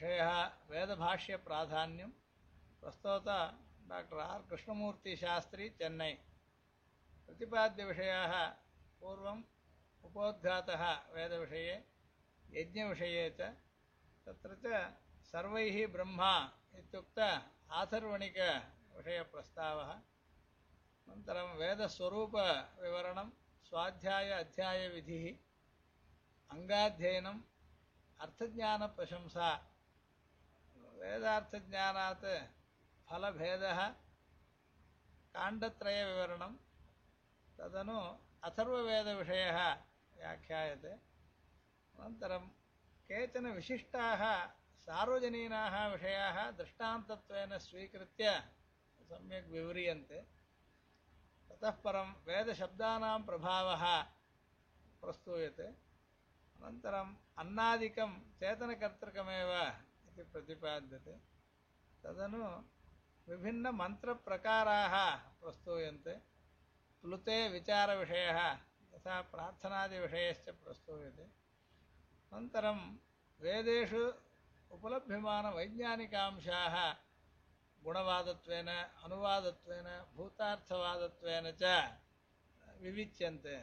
विषयः वेदभाष्यप्राधान्यं प्रस्तोत doctor R Krishnamurti Shastri Chennai. प्रतिपाद्यविषयाः पूर्वम् उपोद्घातः वेदविषये, यज्ञविषये च। तत्र च सर्वैः ब्रह्मा इत्युक्त आथर्वणिकविषयप्रस्तावः अनन्तरं वेदस्वरूपविवरणं, स्वाध्याय अध्यायविधिः अङ्गाध्ययनम् अर्थज्ञानप्रशंसा वेदार्थज्ञानात् फलभेदः काण्डत्रयविवरणं तदनु अथर्ववेदविषयः व्याख्यायते। अनन्तरं केचन विशिष्टाः सार्वजनीनाः विषयाः दृष्टान्तत्वेन स्वीकृत्य सम्यक् विव्रियन्ते। ततः परं वेदशब्दानां प्रभावः प्रस्तूयते। अनन्तरम् अन्नादिकं चेतनकर्तृकमेव इति प्रतिपाद्यते तदनु विभिन्नमन्त्रप्रकाराः प्रस्तूयन्ते प्लुते विचारविषयः यथा प्रार्थनादिविषयश्च प्रस्तूयते अनन्तरं वेदेषु उपलभ्यमानवैज्ञानिकांशाः गुणवादत्वेन अनुवादत्वेन भूतार्थवादत्वेन च विविच्यन्ते